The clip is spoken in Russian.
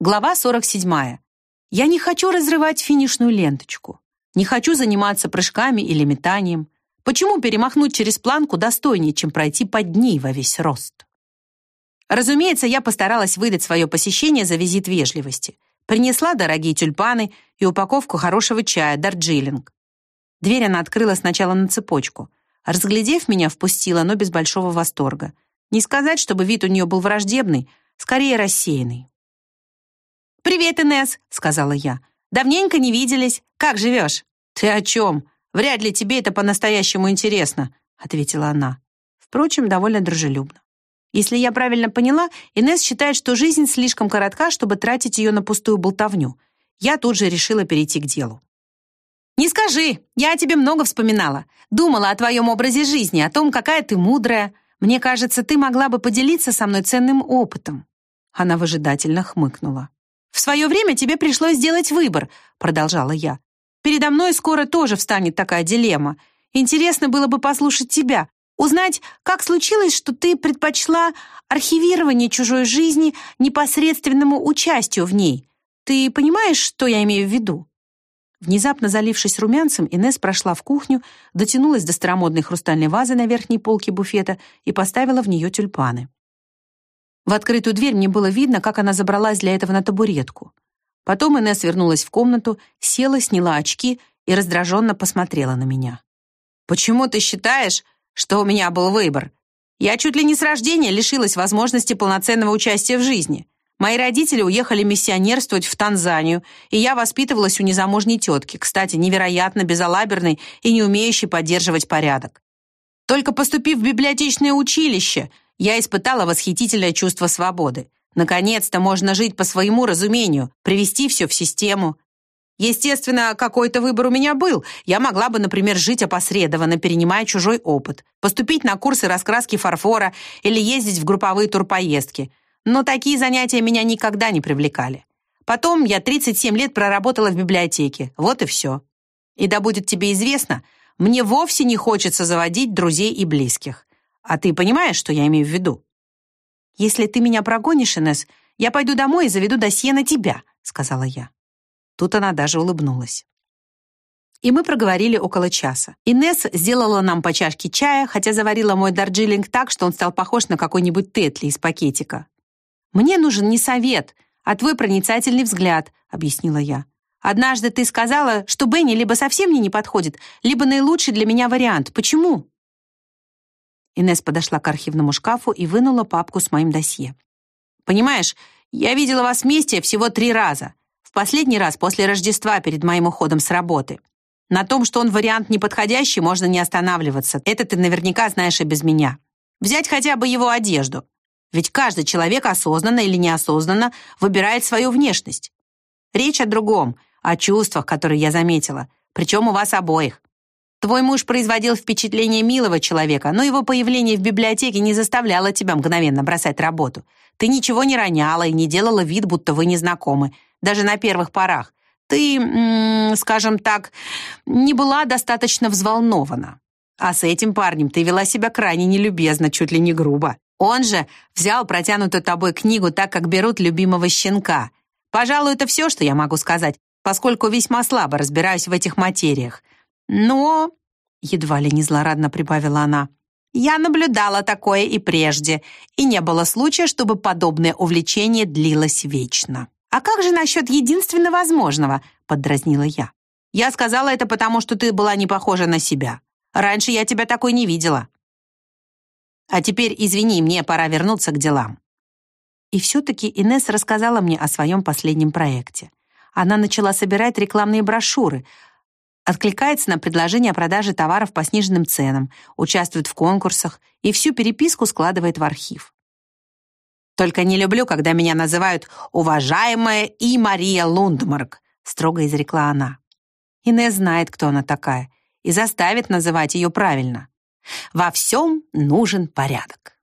Глава 47. Я не хочу разрывать финишную ленточку. Не хочу заниматься прыжками или метанием. Почему перемахнуть через планку достойнее, чем пройти под ней во весь рост? Разумеется, я постаралась выдать свое посещение за визит вежливости. Принесла дорогие тюльпаны и упаковку хорошего чая «Дарджилинг». Дверь она открыла сначала на цепочку. Разглядев меня, впустила, но без большого восторга. Не сказать, чтобы вид у нее был враждебный, скорее рассеянный. «Привет, Инесс», — сказала я. «Давненько не виделись. Как живешь?» «Ты о чем? Вряд ли тебе это по-настоящему интересно», — ответила она. Впрочем, довольно дружелюбно. Если я правильно поняла, Инесс считает, что жизнь слишком коротка, чтобы тратить ее на пустую болтовню. Я тут же решила перейти к делу. «Не скажи, я о тебе много вспоминала. Думала о твоем образе жизни, о том, какая ты мудрая. Мне кажется, ты могла бы поделиться со мной ценным опытом». Она выжидательно хмыкнула. «В свое время тебе пришлось сделать выбор», — продолжала я. «Передо мной скоро тоже встанет такая дилемма. Интересно было бы послушать тебя, Узнать, как случилось, что ты предпочла архивирование чужой жизни непосредственному участию в ней. Ты понимаешь, что я имею в виду?» Внезапно залившись румянцем, Инесс прошла в кухню, дотянулась до старомодной хрустальной вазы на верхней полке буфета и поставила в нее тюльпаны. В открытую дверь мне было видно, как она забралась для этого на табуретку. Потом Инесс вернулась в комнату, села, сняла очки и раздраженно посмотрела на меня. «Почему ты считаешь, что у меня был выбор. Я чуть ли не с рождения лишилась возможности полноценного участия в жизни. Мои родители уехали миссионерствовать в Танзанию, и я воспитывалась у незамужней тетки, кстати, невероятно безалаберной и не умеющей поддерживать порядок. Только поступив в библиотечное училище, я испытала восхитительное чувство свободы. Наконец-то можно жить по своему разумению, привести все в систему, Естественно, какой-то выбор у меня был. Я могла бы, например, жить опосредованно, перенимая чужой опыт, поступить на курсы раскраски фарфора или ездить в групповые турпоездки. Но такие занятия меня никогда не привлекали. Потом я 37 лет проработала в библиотеке. Вот и все. И да будет тебе известно, мне вовсе не хочется заводить друзей и близких. А ты понимаешь, что я имею в виду? Если ты меня прогонишь, Инесс, я пойду домой и заведу досье на тебя, сказала я. Тут она даже улыбнулась. И мы проговорили около часа. Инесс сделала нам по чашке чая, хотя заварила мой дарджилинг так, что он стал похож на какой-нибудь тетли из пакетика. «Мне нужен не совет, а твой проницательный взгляд», — объяснила я. «Однажды ты сказала, что Бенни либо совсем мне не подходит, либо наилучший для меня вариант. Почему?» Инесс подошла к архивному шкафу и вынула папку с моим досье. «Понимаешь, я видела вас вместе всего три раза. В последний раз после Рождества перед моим уходом с работы. На том, что он вариант неподходящий, можно не останавливаться. Это ты наверняка знаешь и без меня. Взять хотя бы его одежду. Ведь каждый человек осознанно или неосознанно выбирает свою внешность. Речь о другом, о чувствах, которые я заметила. Причем у вас обоих. Твой муж производил впечатление милого человека, но его появление в библиотеке не заставляло тебя мгновенно бросать работу. Ты ничего не роняла и не делала вид, будто вы не знакомы даже на первых порах, ты, скажем так, не была достаточно взволнована. А с этим парнем ты вела себя крайне нелюбезно, чуть ли не грубо. Он же взял протянутую тобой книгу так, как берут любимого щенка. Пожалуй, это все, что я могу сказать, поскольку весьма слабо разбираюсь в этих материях. Но, едва ли не злорадно прибавила она, я наблюдала такое и прежде, и не было случая, чтобы подобное увлечение длилось вечно. «А как же насчет единственно возможного?» — поддразнила я. «Я сказала это потому, что ты была не похожа на себя. Раньше я тебя такой не видела. А теперь, извини, мне пора вернуться к делам». И все-таки Инесс рассказала мне о своем последнем проекте. Она начала собирать рекламные брошюры, откликается на предложение о продаже товаров по сниженным ценам, участвует в конкурсах и всю переписку складывает в архив. Только не люблю, когда меня называют «уважаемая и Мария Лундмарк», строго изрекла она. Инесс знает, кто она такая, и заставит называть ее правильно. Во всем нужен порядок.